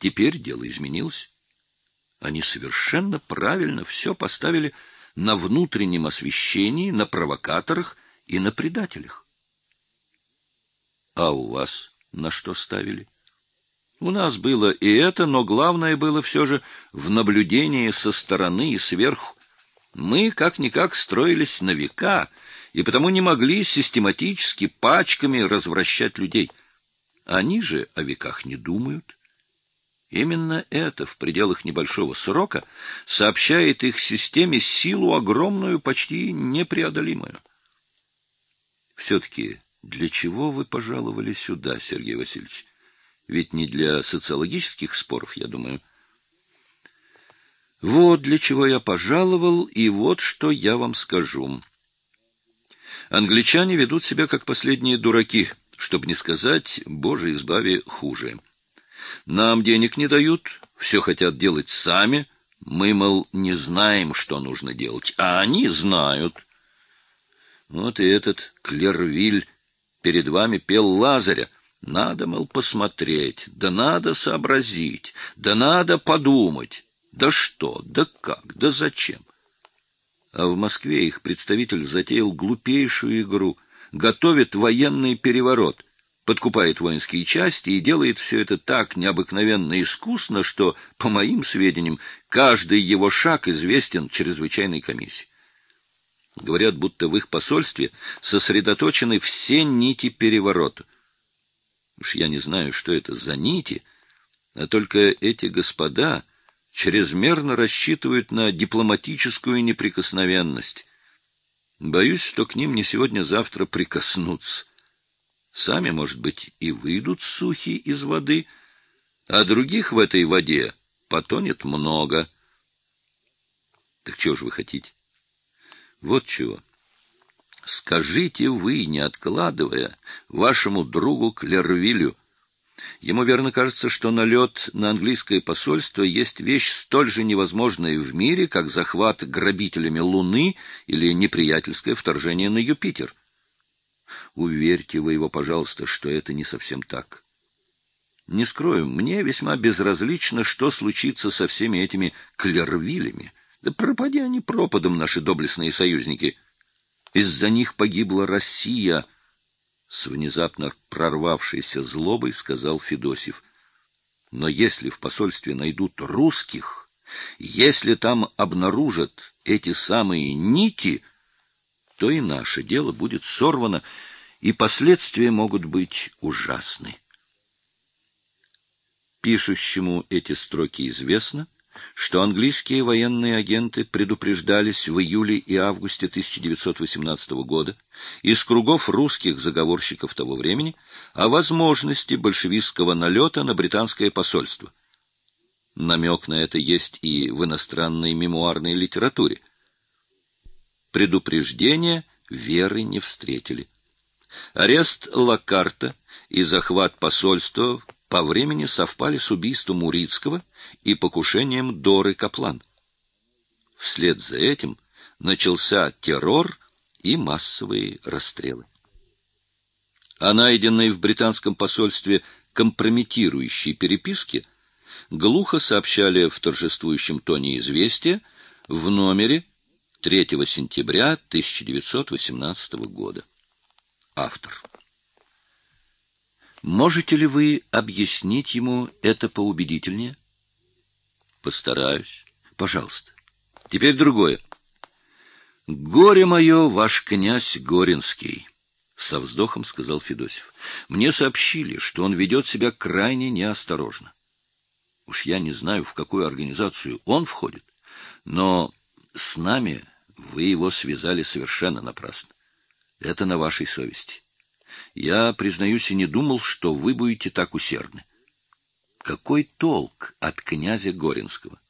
Теперь дело изменилось. Они совершенно правильно все поставили на внутреннем освещении, на провокаторах и на предателях. А у вас на что ставили? У нас было и это, но главное было все же в наблюдении со стороны и сверху. Мы как-никак строились на века, и потому не могли систематически пачками развращать людей. Они же о веках не думают. Именно это в пределах небольшого срока сообщает их системе силу огромную, почти непреодолимую. Все-таки для чего вы пожаловали сюда, Сергей Васильевич? Ведь не для социологических споров, я думаю. Вот для чего я пожаловал, и вот что я вам скажу. Англичане ведут себя как последние дураки, чтобы не сказать, боже избави, хуже. Нам денег не дают, все хотят делать сами. Мы, мол, не знаем, что нужно делать, а они знают. Вот и этот Клервиль перед вами пел Лазаря. Надо, мол, посмотреть, да надо сообразить, да надо подумать. Да что, да как, да зачем? А в Москве их представитель затеял глупейшую игру, готовит военный переворот — подкупает воинские части и делает все это так необыкновенно искусно, что, по моим сведениям, каждый его шаг известен чрезвычайной комиссии. Говорят, будто в их посольстве сосредоточены все нити переворота. Уж я не знаю, что это за нити, а только эти господа чрезмерно рассчитывают на дипломатическую неприкосновенность. Боюсь, что к ним не сегодня-завтра прикоснуться. Сами, может быть, и выйдут сухи из воды, а других в этой воде потонет много. Так чего же вы хотите? Вот чего. Скажите вы, не откладывая, вашему другу Клервилю. Ему верно кажется, что налет на английское посольство есть вещь столь же невозможная в мире, как захват грабителями Луны или неприятельское вторжение на Юпитер. Уверьте вы его, пожалуйста, что это не совсем так. Не скрою, мне весьма безразлично, что случится со всеми этими клервилями. Да пропади они пропадом, наши доблестные союзники. Из-за них погибла Россия, — с внезапно прорвавшейся злобой сказал Федосев. Но если в посольстве найдут русских, если там обнаружат эти самые нити, то и наше дело будет сорвано, и последствия могут быть ужасны. Пишущему эти строки известно, что английские военные агенты предупреждались в июле и августе 1918 года из кругов русских заговорщиков того времени о возможности большевистского налета на британское посольство. Намек на это есть и в иностранной мемуарной литературе. Предупреждения веры не встретили. Арест Лакарта и захват посольства по времени совпали с убийством Урицкого и покушением Доры Каплан. Вслед за этим начался террор и массовые расстрелы. О найденной в британском посольстве компрометирующей переписке глухо сообщали в торжествующем тоне известия в номере 3 сентября 1918 года. Автор. Можете ли вы объяснить ему это поубедительнее? Постараюсь. Пожалуйста. Теперь другое. Горе мое, ваш князь Горинский, со вздохом сказал Федосев. Мне сообщили, что он ведет себя крайне неосторожно. Уж я не знаю, в какую организацию он входит, но с нами вы его связали совершенно напрасно. Это на вашей совести. Я, признаюсь, и не думал, что вы будете так усердны. Какой толк от князя Горинского?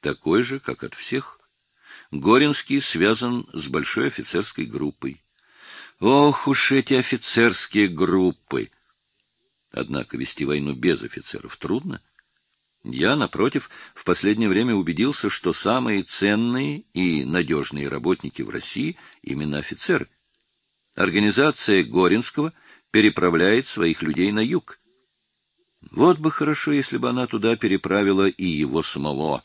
Такой же, как от всех. Горинский связан с большой офицерской группой. Ох уж эти офицерские группы! Однако вести войну без офицеров трудно. Я, напротив, в последнее время убедился, что самые ценные и надежные работники в России именно офицеры. Организация Горинского переправляет своих людей на юг. Вот бы хорошо, если бы она туда переправила и его самого.